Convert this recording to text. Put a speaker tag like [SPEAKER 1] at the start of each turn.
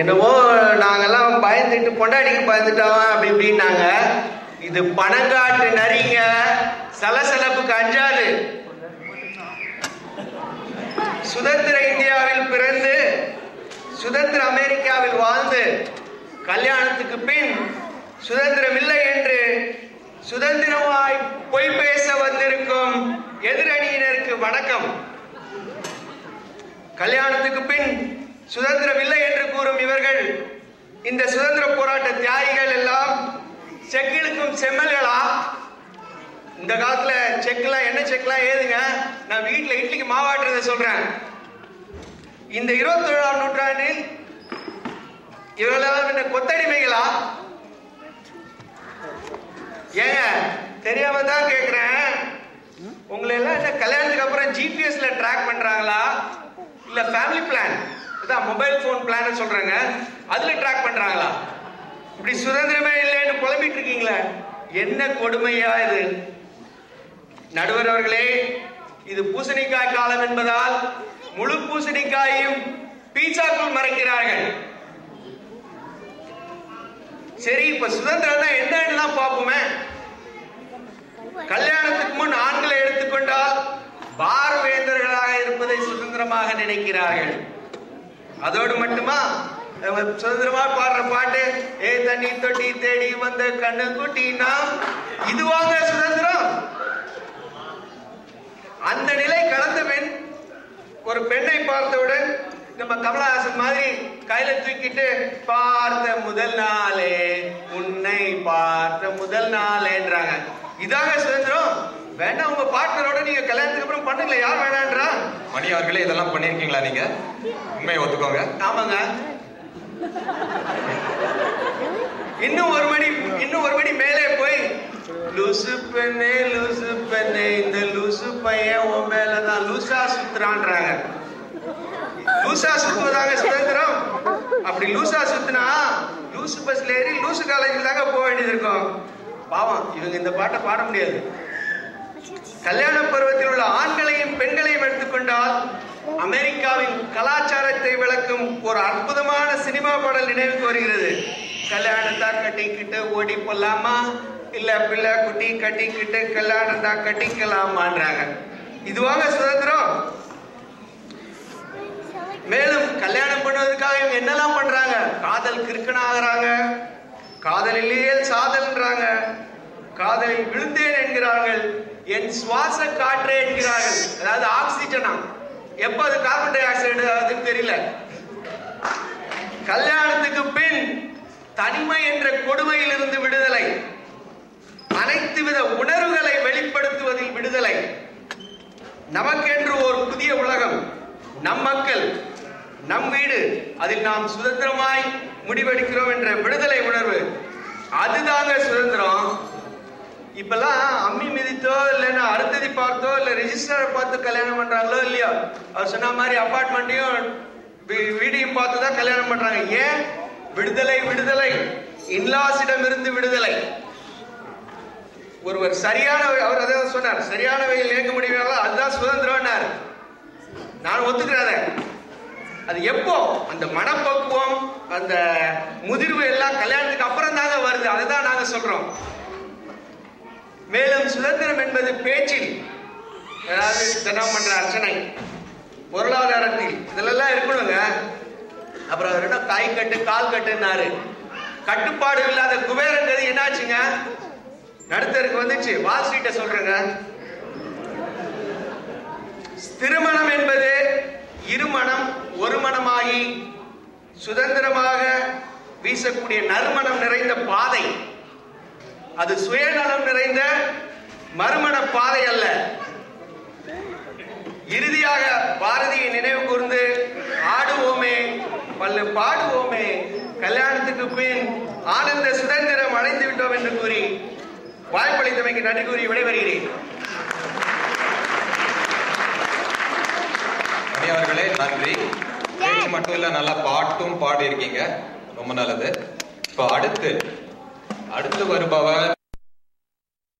[SPEAKER 1] என்னவோ நாங்கெல்லாம் பயந்துட்டு பொண்டாடிக்கு பயந்துட்டோம் அப்படி இப்படின்னாங்க. இது பணங்காட்டு நரிங்க. சலசலப்புக்கு அஞ்சாது. சுதந்திர இந்தியாவில் பிறந்து சுதந்திர அமெரிக்காவில் வாழ்ந்து கல்யாணத்துக்கு பின் சுதந்திரம் இல்லை என்று சுதந்திரமாய் பொய் பேச வந்திருக்கும் எதிரணியினருக்கு வணக்கம். கல்யாணத்துக்கு பின் சுதந்திரம் இல்லை என்று கூறும் இவர்கள் இந்த சுதந்திர போராட்ட தியாகிகள் எல்லாம் செக்கிலுக்கும் செம்மல்களா? இந்த காலத்துல செக்லாம் என்ன செக்லாம் ஏதுங்க? நான் வீட்டுல இட்லிக்கு மாவாட்டுறத சொல்றேன். இந்த இருபத்தி ஏழாம் நூற்றாண்டில் இவர்களெல்லாம் என்ன கொத்தடிமைகளா? ஏங்க தெரியாம தான் கேக்குறேன். உங்களை எல்லாம் என்ன கல்யாணத்துக்கு அப்புறம் ஜிபிஎஸ்ல ட்ராக் பண்றாங்களா? இல்ல ஃபேமிலி பிளான் இதான் மொபைல் ஃபோன் பிளான் சொல்றாங்க. அதுல ட்ராக் பண்றாங்களா? இப்படி சுதந்திரமே இல்லைன்னு புலம்பிட்டு இருக்கீங்களே. என்ன கொடுமையா இது? நடுவர் அவர்களே இது பூசணிக்காய் காலம் என்பதால் முழு பூசணிக்காயையும் பீச்சாக்குள் மறைக்கிறார்கள். சரி இப்ப சுதந்திரம்னா என்னன்னு பார்ப்போமே. கல்யாணத்துக்கு முன் ஆண்களை எடுத்துக்கொண்டால் பார்வேந்தர்களாக இருப்பதை சுதந்திரமாக நினைக்கிறார்கள். அதோடு மட்டுமா? சுதந்திரமா பாடுற பாட்டு ஏ தண்ணி தொட்டி தேடி வந்த கண்ணு குட்டினா இதுவாங்க சுதந்திரம். அந்த நிலை கலந்த பெண் ஒரு பெண்ணை பார்த்தவுடன் நம்ம கமலஹாசன் மாதிரி கையில தூக்கிட்டு பார்த்த முதல் நாளே உன்னை பார்த்த முதல் நாளேன்றாங்க. இதாங்க சுதந்திரம். வேண்டாம் உங்க பார்ட்னரோட நீங்க கல்யாணத்துக்கு அப்புறம் பண்ணுங்களே யார் வேணான்றா?
[SPEAKER 2] மணி அவர்களே இதெல்லாம் பண்ணிருக்கீங்களா நீங்க? உண்மையை ஒத்துக்கோங்க.
[SPEAKER 1] ஆமாங்க. இன்னும் ஒரு மணி இன்னும் ஒரு மணி மேலே போய் லூசு பெண்ணே லூசு பெண்ணே இந்த லூசு பையன் உன் மேலதான் லூசா சுத்துறான்றாங்க. லூசா சுத்துவதாங்க சுதந்திரம். அப்படி லூசா சுத்துனா லூசு பஸ்ல ஏறி லூசு காலேஜில் தாங்க போக வேண்டியது இருக்கும். பாவம் இவங்க இந்த பாட்டை பாட முடியாது. கல்யாண பருவத்தில் உள்ள ஆண்களையும் பெண்களையும் எடுத்துக்கொண்டால் அமெரிக்காவின் கலாச்சாரத்தை விளக்கும் ஒரு அற்புதமான சினிமா பாடல் நினைவுக்கு வருகிறது. கல்யாணத்தா கட்டிக்கிட்டு ஓடி போலாமா? இல்ல பிள்ளை குட்டி கட்டிக்கிட்டு கல்யாணத்தா கட்டிக்கலாமான்றாங்க இதுவாங்க சுதந்திரம். மேலும் கல்யாணம் பண்ணுவதற்காக இவங்க என்னெல்லாம் பண்றாங்க? காதல் கிறுக்கன் காதலிலேயே சாதல்ன்றாங்க. காதலில் விழுந்தேன் என்கிறார்கள். என் சுவாச காற்றே என்கிறார்கள். அதாவது ஆக்சிஜனா எப்ப அது கார்பன் டை ஆக்சைடு அதுன்னு தெரியல. கல்யாணத்துக்கு பின் தனிமை என்ற கொடுமையிலிருந்து விடுதலை. அனைத்து வித உணர்வுகளை வெளிப்படுத்துவதில் விடுதலை. நமக்கென்று ஒரு புதிய உலகம். நம் மக்கள் நம் வீடு அதில் நாம் சுதந்திரமாய் முடிவெடுக்கிறோம் என்ற விடுதலை உணர்வு. அதுதாங்க சுதந்திரம். இப்பெல்லாம் அம்மி இல்லைன்னா அருந்ததி பார்த்தோ இல்ல ரெஜிஸ்டரை பார்த்து கல்யாணம் பண்றாங்களோ இல்லையோ அவர் சொன்ன மாதிரி அப்பார்ட்மெண்ட்டையும் வீடையும் பார்த்து தான் கல்யாணம் பண்றாங்க. ஏன்? விடுதலை விடுதலை. இன்லாஸிடம் இருந்து விடுதலை. ஒருவர் சரியான அவர் அதான் சொன்னார் சரியான வகையில் இயக்க முடியுமா அதுதான் சுதந்திரம்னார். நான் ஒத்துக்கிறத அது எப்போ? அந்த மனப்பக்குவம் அந்த முதிர்வு எல்லாம் கல்யாணத்துக்கு அப்புறம் தாங்க வருது. அதை தான் நாங்க சொல்றோம். மேலும் சுதந்திரம் என்பது பேச்சில் அதாவது தினம் பண்ற அர்ச்சனை. பொருளாதாரத்தில் இதுலெல்லாம் இருக்கணுங்க. அப்புறம் அவர் என்ன காய் கட்டு கால் கட்டுனாரு கட்டுப்பாடு இல்லாத குபேரங்கிறது என்னாச்சுங்க? நடுத்தருக்கு வந்துச்சு. வால் ஸ்ட்ரீட்டை சொல்றேங்க. திருமணம் என்பது இருமணம் ஒரு மனமாகி சுதந்திரமாக வீசக்கூடிய நறுமணம் நிறைந்த பாதை. அது சுயநலம் நிறைந்த மறுமண பாதை அல்ல. இறுதியாக பாரதியை நினைவு கூர்ந்து ஆடுவோமே பல்லு பாடுவோமே. கல்யாணத்துக்கு பின் ஆனந்த சுதந்திரம் அடைந்து விட்டோம் என்று கூறி வாய்ப்பளித்தமைக்கு நன்றி கூறி விடைபெறுகிறேன்.
[SPEAKER 2] அவர்களே நன்றி. பேச்சு மட்டும் இல்ல நல்லா பாட்டும் பாடி இருக்கீங்க ரொம்ப நல்லது. இப்போ அடுத்து அடுத்து வருபவர்